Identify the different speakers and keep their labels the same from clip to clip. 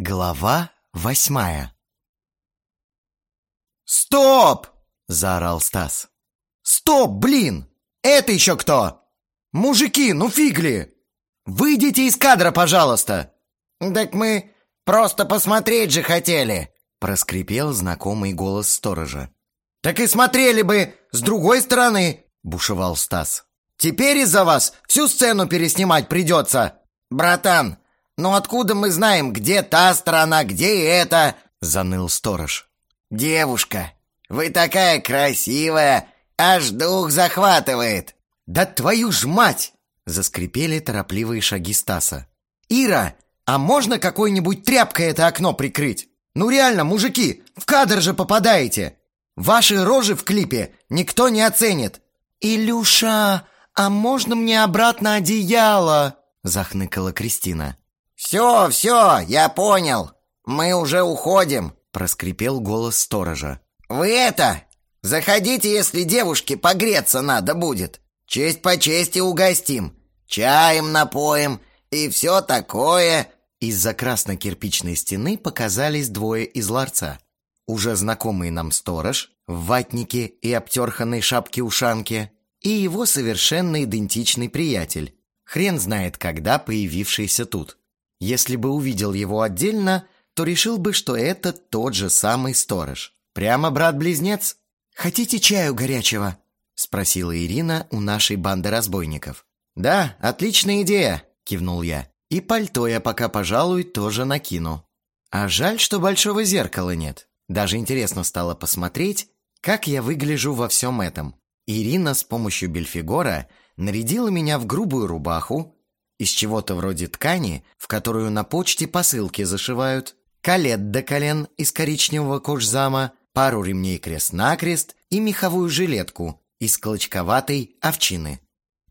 Speaker 1: Глава восьмая «Стоп!» – заорал Стас. «Стоп, блин! Это еще кто? Мужики, ну фигли! Выйдите из кадра, пожалуйста!»
Speaker 2: «Так мы просто посмотреть же хотели!»
Speaker 1: – проскрипел знакомый голос сторожа.
Speaker 2: «Так и смотрели бы с другой стороны!»
Speaker 1: – бушевал Стас.
Speaker 2: «Теперь из-за вас всю сцену переснимать придется!» «Братан, ну откуда мы знаем, где та сторона, где эта?» — заныл сторож. «Девушка, вы такая красивая, аж дух захватывает!»
Speaker 1: «Да твою ж мать!» — заскрипели торопливые шаги Стаса. «Ира, а можно какой-нибудь тряпкой это окно прикрыть? Ну реально, мужики, в кадр же попадаете! Ваши рожи в клипе никто не оценит!» «Илюша, а можно мне обратно одеяло?» — захныкала Кристина.
Speaker 2: «Все, все, я понял. Мы уже уходим», —
Speaker 1: проскрипел голос сторожа.
Speaker 2: «Вы это, заходите, если девушке погреться надо будет. Честь по чести угостим, чаем напоим и все такое».
Speaker 1: Из-за красно-кирпичной стены показались двое из ларца. Уже знакомый нам сторож в ватнике и обтерханной шапке-ушанке и его совершенно идентичный приятель, хрен знает когда появившийся тут. Если бы увидел его отдельно, то решил бы, что это тот же самый сторож. Прямо брат-близнец. «Хотите чаю горячего?» – спросила Ирина у нашей банды разбойников. «Да, отличная идея», – кивнул я. «И пальто я пока, пожалуй, тоже накину. А жаль, что большого зеркала нет. Даже интересно стало посмотреть, как я выгляжу во всем этом. Ирина с помощью Бельфигора нарядила меня в грубую рубаху, из чего-то вроде ткани, в которую на почте посылки зашивают, калет до колен из коричневого кожзама, пару ремней крест-накрест и меховую жилетку из клочковатой овчины.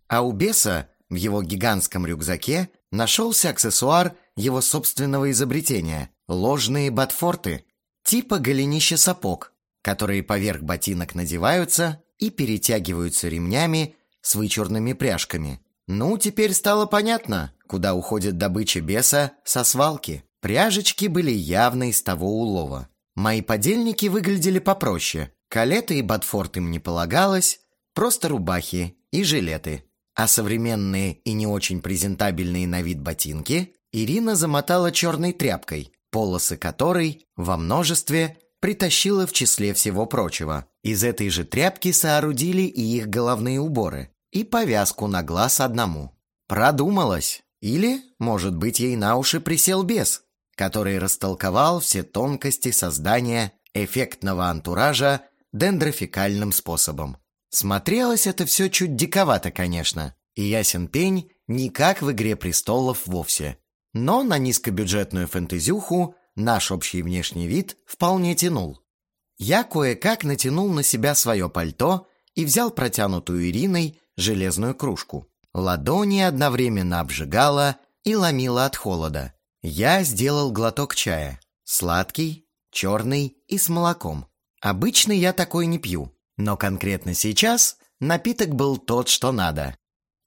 Speaker 1: А у беса в его гигантском рюкзаке нашелся аксессуар его собственного изобретения – ложные ботфорты, типа голенища сапог, которые поверх ботинок надеваются и перетягиваются ремнями с вычурными пряжками – ну, теперь стало понятно, куда уходит добыча беса со свалки. Пряжечки были явно из того улова. Мои подельники выглядели попроще. Калеты и ботфорт им не полагалось, просто рубахи и жилеты. А современные и не очень презентабельные на вид ботинки Ирина замотала черной тряпкой, полосы которой во множестве притащила в числе всего прочего. Из этой же тряпки соорудили и их головные уборы и повязку на глаз одному. Продумалась. Или, может быть, ей на уши присел бес, который растолковал все тонкости создания эффектного антуража дендрофикальным способом. Смотрелось это все чуть диковато, конечно, и ясен пень не как в «Игре престолов» вовсе. Но на низкобюджетную фэнтезюху наш общий внешний вид вполне тянул. Я кое-как натянул на себя свое пальто и взял протянутую Ириной железную кружку. Ладони одновременно обжигала и ломила от холода. Я сделал глоток чая. Сладкий, черный и с молоком. Обычно я такой не пью, но конкретно сейчас напиток был тот, что надо.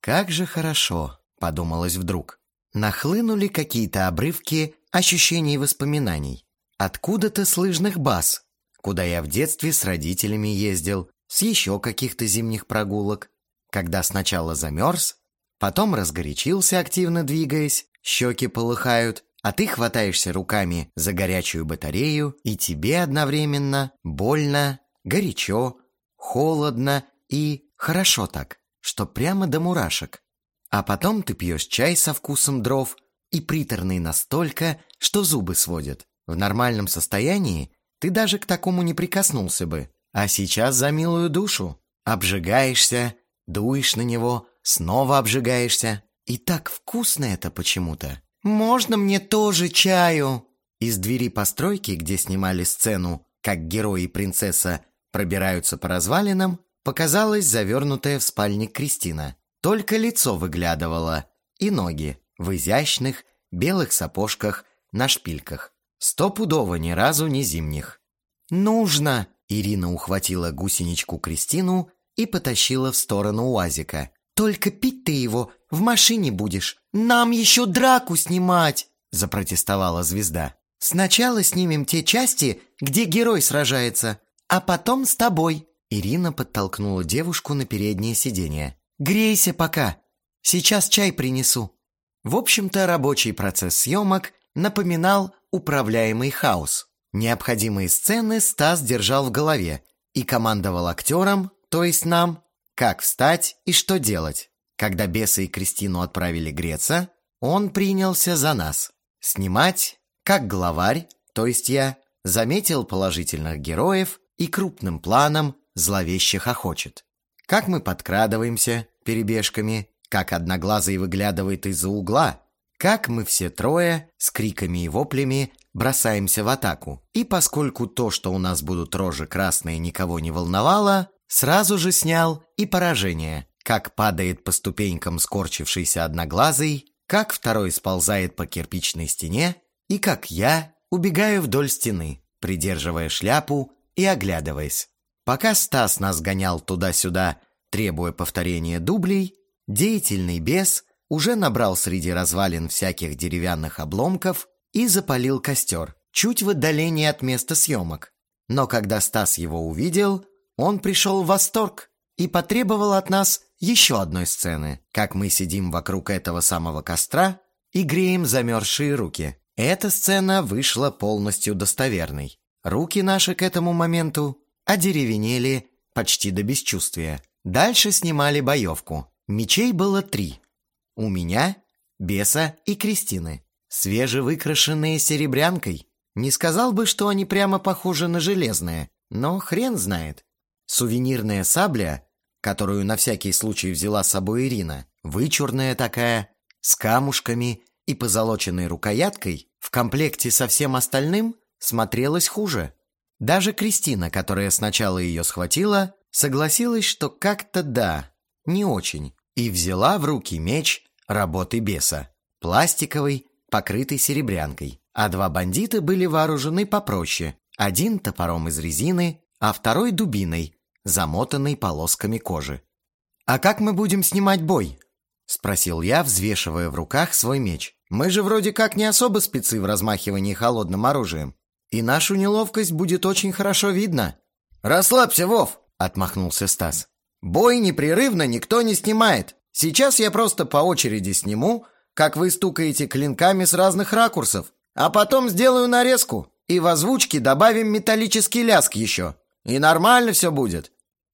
Speaker 1: «Как же хорошо», — подумалось вдруг. Нахлынули какие-то обрывки ощущений и воспоминаний. Откуда-то с лыжных баз, куда я в детстве с родителями ездил, с еще каких-то зимних прогулок, когда сначала замерз, потом разгорячился, активно двигаясь, щеки полыхают, а ты хватаешься руками за горячую батарею, и тебе одновременно больно, горячо, холодно и хорошо так, что прямо до мурашек. А потом ты пьешь чай со вкусом дров и приторный настолько, что зубы сводят. В нормальном состоянии ты даже к такому не прикоснулся бы. А сейчас за милую душу. Обжигаешься, дуешь на него, снова обжигаешься. И так вкусно это почему-то. «Можно мне тоже чаю?» Из двери постройки, где снимали сцену, как герой и принцесса пробираются по развалинам, показалась завернутая в спальник Кристина. Только лицо выглядывало и ноги в изящных белых сапожках на шпильках. Стопудово ни разу не зимних. «Нужно!» Ирина ухватила гусеничку Кристину и потащила в сторону УАЗика. «Только пить ты его в машине будешь. Нам еще драку снимать!» запротестовала звезда. Сначала снимем те части, где герой сражается, а потом с тобой». Ирина подтолкнула девушку на переднее сиденье. «Грейся пока. Сейчас чай принесу». В общем-то, рабочий процесс съемок напоминал управляемый хаос. Необходимые сцены Стас держал в голове и командовал актерам, то есть нам, как встать и что делать. Когда Беса и Кристину отправили греться, он принялся за нас. Снимать, как главарь, то есть я, заметил положительных героев и крупным планом зловеще хохочет. Как мы подкрадываемся перебежками, как одноглазый выглядывает из-за угла, как мы все трое с криками и воплями бросаемся в атаку. И поскольку то, что у нас будут рожи красные, никого не волновало, сразу же снял и поражение. Как падает по ступенькам скорчившийся одноглазый, как второй сползает по кирпичной стене, и как я убегаю вдоль стены, придерживая шляпу и оглядываясь. Пока Стас нас гонял туда-сюда, требуя повторения дублей, деятельный бес уже набрал среди развалин всяких деревянных обломков и запалил костер, чуть в отдалении от места съемок. Но когда Стас его увидел, он пришел в восторг и потребовал от нас еще одной сцены, как мы сидим вокруг этого самого костра и греем замерзшие руки. Эта сцена вышла полностью достоверной. Руки наши к этому моменту одеревенели почти до бесчувствия. Дальше снимали боевку. Мечей было три. У меня, Беса и Кристины свежевыкрашенные серебрянкой. Не сказал бы, что они прямо похожи на железные, но хрен знает. Сувенирная сабля, которую на всякий случай взяла с собой Ирина, вычурная такая, с камушками и позолоченной рукояткой, в комплекте со всем остальным смотрелась хуже. Даже Кристина, которая сначала ее схватила, согласилась, что как-то да, не очень, и взяла в руки меч работы беса, пластиковый, покрытый серебрянкой, а два бандита были вооружены попроще. Один топором из резины, а второй дубиной, замотанной полосками кожи. «А как мы будем снимать бой?» — спросил я, взвешивая в руках свой меч. «Мы же вроде как не особо спецы в размахивании холодным оружием, и нашу неловкость будет очень хорошо видно».
Speaker 2: «Расслабься, Вов!»
Speaker 1: — отмахнулся Стас.
Speaker 2: «Бой непрерывно никто не снимает. Сейчас я просто по очереди сниму, как вы стукаете клинками с разных ракурсов, а потом сделаю нарезку и в озвучке добавим металлический ляск еще. И нормально все будет».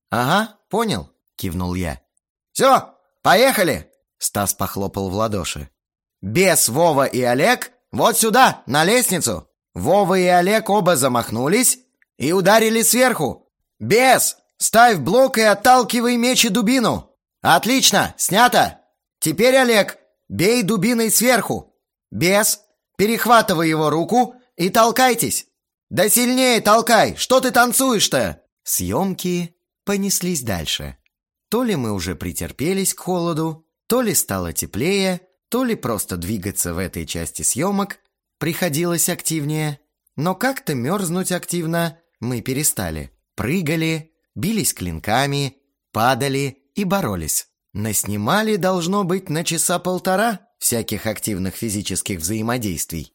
Speaker 1: «Ага, понял», — кивнул я.
Speaker 2: «Все, поехали!»
Speaker 1: Стас похлопал в ладоши.
Speaker 2: «Бес, Вова и Олег, вот сюда, на лестницу!» Вова и Олег оба замахнулись и ударили сверху. «Бес, ставь блок и отталкивай меч и дубину!» «Отлично, снято! Теперь, Олег, Бей дубиной сверху! Бес, перехватывай его руку и толкайтесь! Да сильнее толкай! Что ты танцуешь-то?»
Speaker 1: Съемки понеслись дальше. То ли мы уже претерпелись к холоду, то ли стало теплее, то ли просто двигаться в этой части съемок приходилось активнее. Но как-то мерзнуть активно мы перестали. Прыгали, бились клинками, падали и боролись. Наснимали, должно быть, на часа полтора всяких активных физических взаимодействий.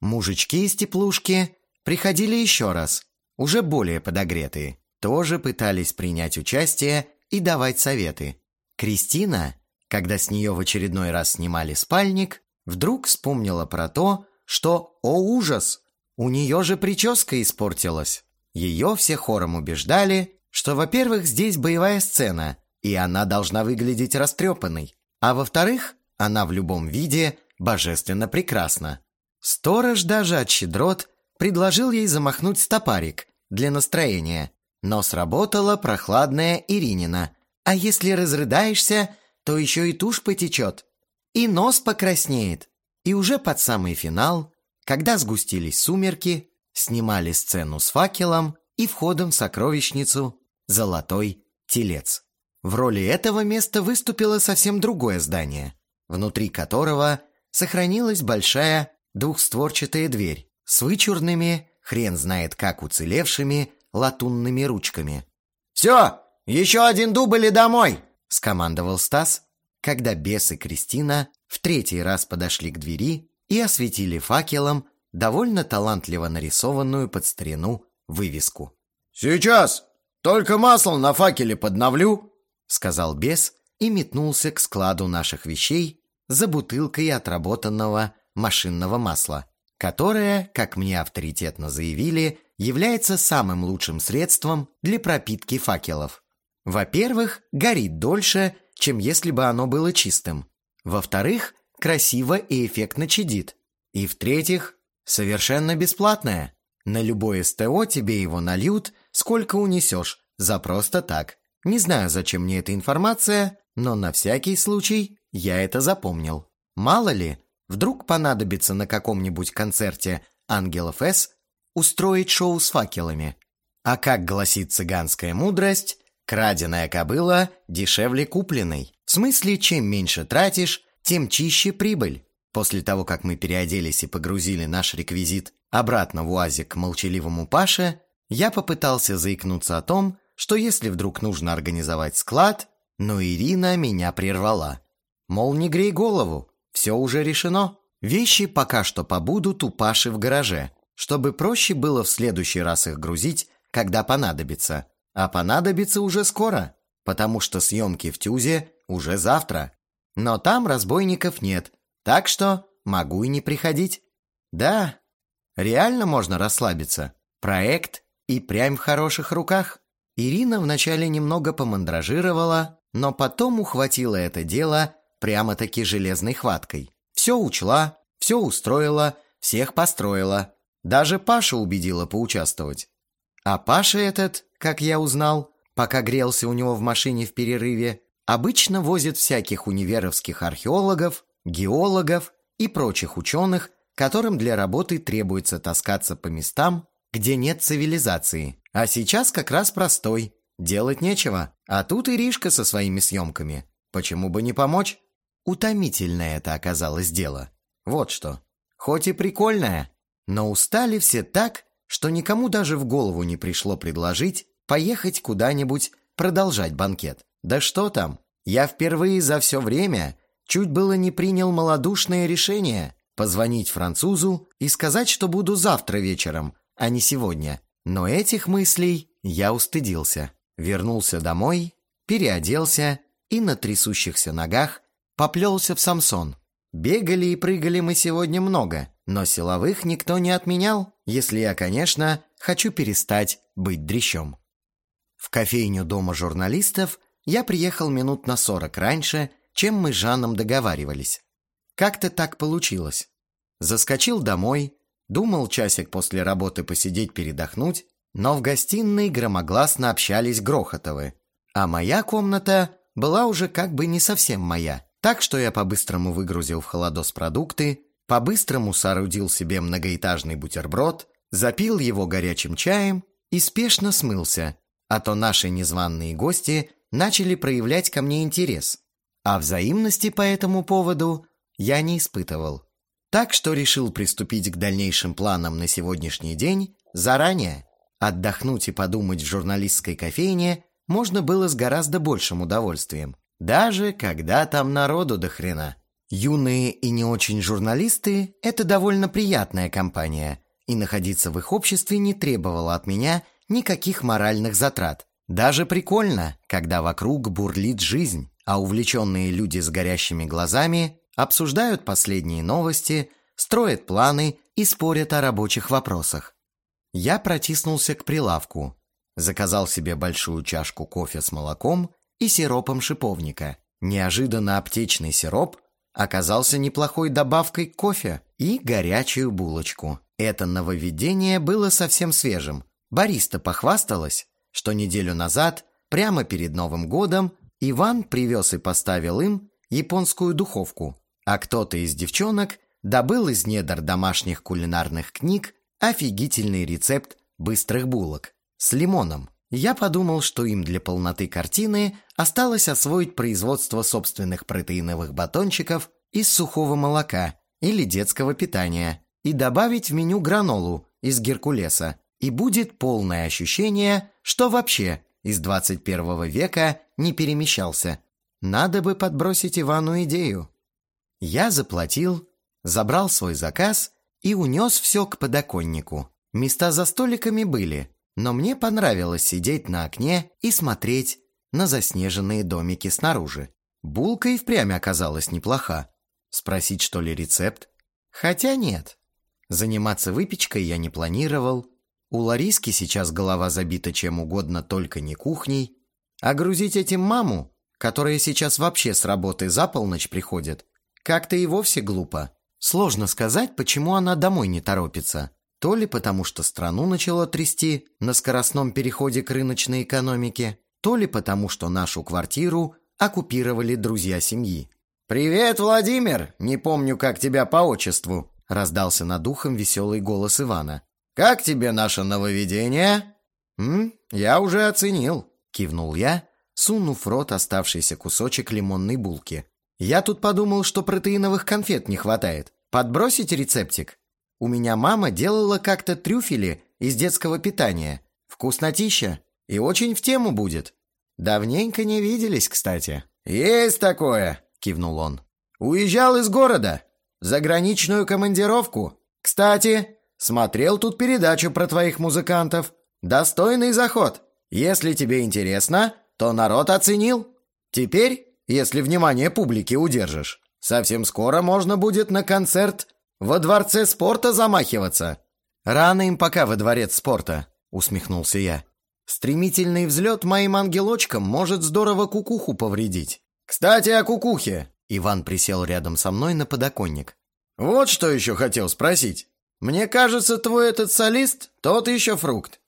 Speaker 1: Мужички из теплушки приходили еще раз, уже более подогретые, тоже пытались принять участие и давать советы. Кристина, когда с нее в очередной раз снимали спальник, вдруг вспомнила про то, что, о ужас, у нее же прическа испортилась. Ее все хором убеждали, что, во-первых, здесь боевая сцена – и она должна выглядеть растрепанной. А во-вторых, она в любом виде божественно прекрасна. Сторож даже от щедрот предложил ей замахнуть стопарик для настроения, но сработала прохладная Иринина. А если разрыдаешься, то еще и тушь потечет, и нос покраснеет. И уже под самый финал, когда сгустились сумерки, снимали сцену с факелом и входом в сокровищницу «Золотой телец». В роли этого места выступило совсем другое здание, внутри которого сохранилась большая двухстворчатая дверь с вычурными, хрен знает как уцелевшими, латунными ручками.
Speaker 2: «Все, еще один дубль и домой!»
Speaker 1: — скомандовал Стас, когда бес и Кристина в третий раз подошли к двери и осветили факелом довольно талантливо нарисованную под старину вывеску.
Speaker 2: «Сейчас! Только масло на факеле подновлю!»
Speaker 1: сказал бес и метнулся к складу наших вещей за бутылкой отработанного машинного масла, которое, как мне авторитетно заявили, является самым лучшим средством для пропитки факелов. Во-первых, горит дольше, чем если бы оно было чистым. Во-вторых, красиво и эффектно чадит. И в-третьих, совершенно бесплатное. На любое СТО тебе его нальют, сколько унесешь, за просто так. Не знаю, зачем мне эта информация, но на всякий случай я это запомнил. Мало ли, вдруг понадобится на каком-нибудь концерте «Ангелов С» устроить шоу с факелами. А как гласит цыганская мудрость, краденая кобыла дешевле купленной. В смысле, чем меньше тратишь, тем чище прибыль. После того, как мы переоделись и погрузили наш реквизит обратно в УАЗик к молчаливому Паше, я попытался заикнуться о том, что если вдруг нужно организовать склад, но Ирина меня прервала. Мол, не грей голову, все уже решено. Вещи пока что побудут у Паши в гараже, чтобы проще было в следующий раз их грузить, когда понадобится. А понадобится уже скоро, потому что съемки в Тюзе уже завтра. Но там разбойников нет, так что могу и не приходить. Да, реально можно расслабиться. Проект и прям в хороших руках. Ирина вначале немного помандражировала, но потом ухватила это дело прямо-таки железной хваткой. Все учла, все устроила, всех построила. Даже Паша убедила поучаствовать. А Паша этот, как я узнал, пока грелся у него в машине в перерыве, обычно возит всяких универовских археологов, геологов и прочих ученых, которым для работы требуется таскаться по местам, где нет цивилизации. А сейчас как раз простой. Делать нечего. А тут и Ришка со своими съемками. Почему бы не помочь? Утомительное это оказалось дело. Вот что. Хоть и прикольное, но устали все так, что никому даже в голову не пришло предложить поехать куда-нибудь продолжать банкет. Да что там, я впервые за все время чуть было не принял малодушное решение позвонить французу и сказать, что буду завтра вечером, а не сегодня. Но этих мыслей я устыдился. Вернулся домой, переоделся и на трясущихся ногах поплелся в Самсон. Бегали и прыгали мы сегодня много, но силовых никто не отменял, если я, конечно, хочу перестать быть дрящом. В кофейню дома журналистов я приехал минут на сорок раньше, чем мы с Жаном договаривались. Как-то так получилось. Заскочил домой, Думал часик после работы посидеть передохнуть, но в гостиной громогласно общались Грохотовы. А моя комната была уже как бы не совсем моя. Так что я по-быстрому выгрузил в холодос продукты, по-быстрому соорудил себе многоэтажный бутерброд, запил его горячим чаем и спешно смылся, а то наши незваные гости начали проявлять ко мне интерес. А взаимности по этому поводу я не испытывал. Так что решил приступить к дальнейшим планам на сегодняшний день заранее. Отдохнуть и подумать в журналистской кофейне можно было с гораздо большим удовольствием. Даже когда там народу до хрена. Юные и не очень журналисты – это довольно приятная компания, и находиться в их обществе не требовало от меня никаких моральных затрат. Даже прикольно, когда вокруг бурлит жизнь, а увлеченные люди с горящими глазами обсуждают последние новости, строят планы и спорят о рабочих вопросах. Я протиснулся к прилавку, заказал себе большую чашку кофе с молоком и сиропом шиповника. Неожиданно аптечный сироп оказался неплохой добавкой кофе и горячую булочку. Это нововведение было совсем свежим. Бариста похвасталась, что неделю назад, прямо перед Новым годом, Иван привез и поставил им японскую духовку, а кто-то из девчонок добыл из недр домашних кулинарных книг офигительный рецепт быстрых булок с лимоном. Я подумал, что им для полноты картины осталось освоить производство собственных протеиновых батончиков из сухого молока или детского питания и добавить в меню гранолу из геркулеса. И будет полное ощущение, что вообще из 21 века не перемещался. Надо бы подбросить Ивану идею. Я заплатил, забрал свой заказ и унес все к подоконнику. Места за столиками были, но мне понравилось сидеть на окне и смотреть на заснеженные домики снаружи. Булка и впрямь оказалась неплоха. Спросить, что ли, рецепт? Хотя нет. Заниматься выпечкой я не планировал. У Лариски сейчас голова забита чем угодно, только не кухней. А грузить этим маму, которая сейчас вообще с работы за полночь приходит, как-то и вовсе глупо. Сложно сказать, почему она домой не торопится. То ли потому, что страну начало трясти на скоростном переходе к рыночной экономике, то ли потому, что нашу квартиру оккупировали друзья семьи.
Speaker 2: «Привет, Владимир! Не помню, как тебя по отчеству!»
Speaker 1: Раздался над ухом веселый голос Ивана.
Speaker 2: «Как тебе наше нововведение?»
Speaker 1: «М, я уже оценил», — кивнул я, сунув в рот оставшийся кусочек лимонной булки. «Я тут подумал, что протеиновых конфет не хватает. Подбросить рецептик?» У меня мама делала как-то трюфели из детского питания. Вкуснотища. И очень в тему будет. Давненько не виделись, кстати.
Speaker 2: «Есть такое!» — кивнул он. «Уезжал из города. Заграничную командировку. Кстати, смотрел тут передачу про твоих музыкантов. Достойный заход. Если тебе интересно, то народ оценил. Теперь, если внимание публики удержишь, совсем скоро можно будет на концерт во дворце спорта замахиваться?»
Speaker 1: «Рано им пока во дворец спорта», — усмехнулся я. «Стремительный взлет моим ангелочкам может здорово кукуху повредить».
Speaker 2: «Кстати, о кукухе!»
Speaker 1: Иван присел рядом со мной на подоконник.
Speaker 2: «Вот что еще хотел спросить. Мне кажется, твой этот солист тот еще фрукт.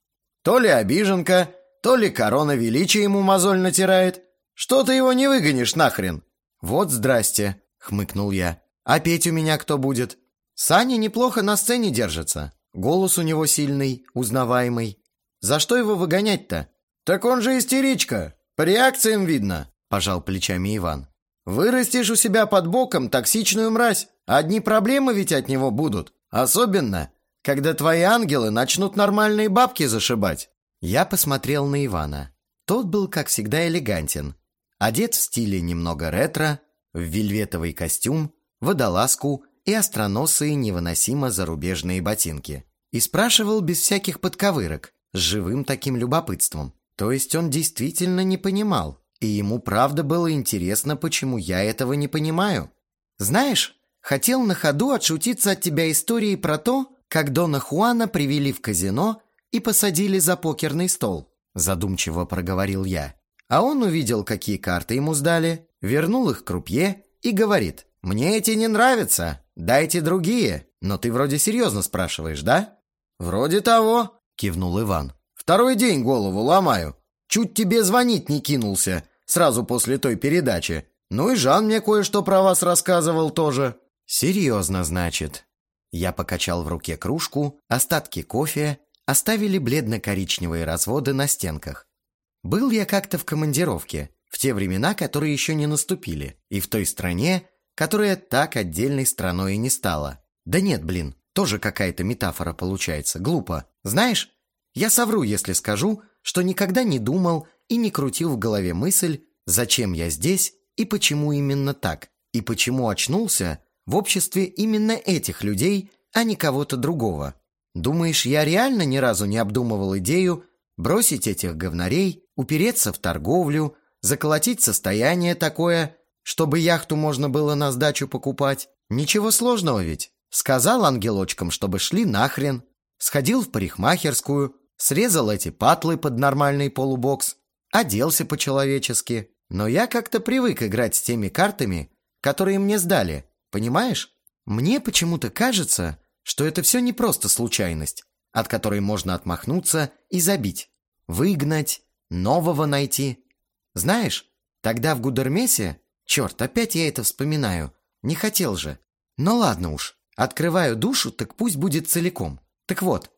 Speaker 2: То ли обиженка, то ли корона величия ему мозоль натирает. Что ты его не выгонишь нахрен?»
Speaker 1: «Вот здрасте», — хмыкнул я. «А петь у меня кто будет?» Саня неплохо на сцене держится. Голос у него сильный, узнаваемый. За что его выгонять-то?
Speaker 2: Так он же истеричка. По реакциям видно, пожал плечами Иван. Вырастешь у себя под боком токсичную мразь. Одни проблемы ведь от него будут. Особенно, когда твои ангелы начнут нормальные бабки зашибать.
Speaker 1: Я посмотрел на Ивана. Тот был, как всегда, элегантен. Одет в стиле немного ретро, в вельветовый костюм, водолазку и остроносые невыносимо зарубежные ботинки. И спрашивал без всяких подковырок, с живым таким любопытством. То есть он действительно не понимал. И ему правда было интересно, почему я этого не понимаю. Знаешь, хотел на ходу отшутиться от тебя историей про то, как Дона Хуана привели в казино и посадили за покерный стол. Задумчиво проговорил я. А он увидел, какие карты ему сдали, вернул их крупье и говорит, «Мне эти не нравятся, Дайте другие. Но ты вроде серьезно спрашиваешь, да?
Speaker 2: Вроде того,
Speaker 1: кивнул Иван.
Speaker 2: Второй день голову ломаю. Чуть тебе звонить не кинулся сразу после той передачи. Ну и Жан мне кое-что про вас рассказывал тоже.
Speaker 1: Серьезно, значит. Я покачал в руке кружку, остатки кофе оставили бледно-коричневые разводы на стенках. Был я как-то в командировке, в те времена, которые еще не наступили, и в той стране, которая так отдельной страной и не стала. Да нет, блин, тоже какая-то метафора получается, глупо. Знаешь, я совру, если скажу, что никогда не думал и не крутил в голове мысль, зачем я здесь и почему именно так, и почему очнулся в обществе именно этих людей, а не кого-то другого. Думаешь, я реально ни разу не обдумывал идею бросить этих говнарей, упереться в торговлю, заколотить состояние такое, чтобы яхту можно было на сдачу покупать. Ничего сложного ведь. Сказал ангелочкам, чтобы шли нахрен. Сходил в парикмахерскую, срезал эти патлы под нормальный полубокс, оделся по-человечески. Но я как-то привык играть с теми картами, которые мне сдали, понимаешь? Мне почему-то кажется, что это все не просто случайность, от которой можно отмахнуться и забить, выгнать, нового найти. Знаешь, тогда в Гудермесе Черт, опять я это вспоминаю. Не хотел же. Ну ладно уж. Открываю душу, так пусть будет целиком. Так вот,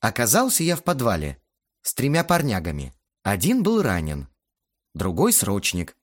Speaker 1: оказался я в подвале с тремя парнягами. Один был ранен, другой срочник,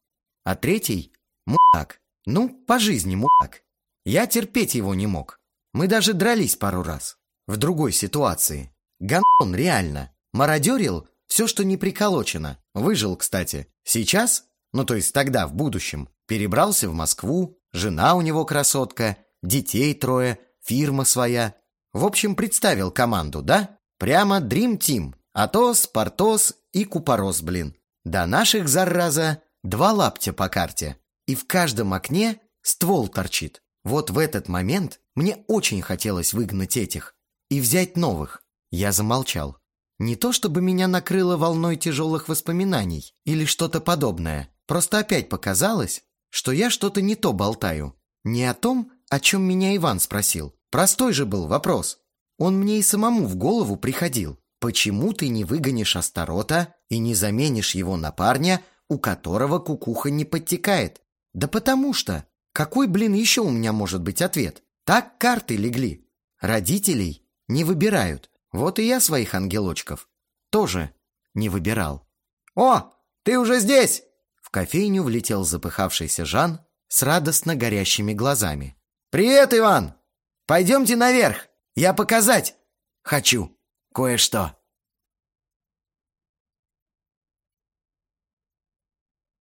Speaker 1: а третий — мудак. Ну, по жизни мудак. Я терпеть его не мог. Мы даже дрались пару раз. В другой ситуации. Гандон реально. Мародерил все, что не приколочено. Выжил, кстати. Сейчас, ну то есть тогда, в будущем, Перебрался в Москву, жена у него красотка, детей трое, фирма своя. В общем, представил команду, да? Прямо Dream Team. Атос, Портос и Купорос, блин. До наших, зараза, два лаптя по карте. И в каждом окне ствол торчит. Вот в этот момент мне очень хотелось выгнать этих и взять новых. Я замолчал. Не то чтобы меня накрыло волной тяжелых воспоминаний или что-то подобное. Просто опять показалось, что я что-то не то болтаю. Не о том, о чем меня Иван спросил. Простой же был вопрос. Он мне и самому в голову приходил. Почему ты не выгонишь Астарота и не заменишь его на парня, у которого кукуха не подтекает? Да потому что. Какой, блин, еще у меня может быть ответ? Так карты легли. Родителей не выбирают. Вот и я своих ангелочков тоже не выбирал.
Speaker 2: «О, ты уже здесь!»
Speaker 1: В кофейню влетел запыхавшийся Жан с радостно горящими глазами.
Speaker 2: «Привет, Иван! Пойдемте наверх, я показать хочу кое-что».